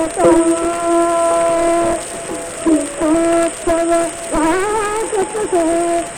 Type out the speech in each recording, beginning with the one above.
Oh, Thank you.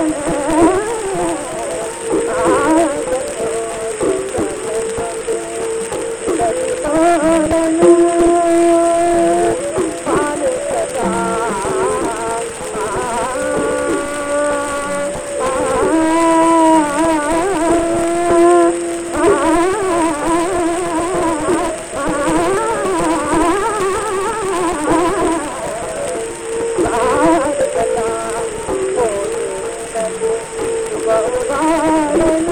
وأعانني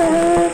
Oh,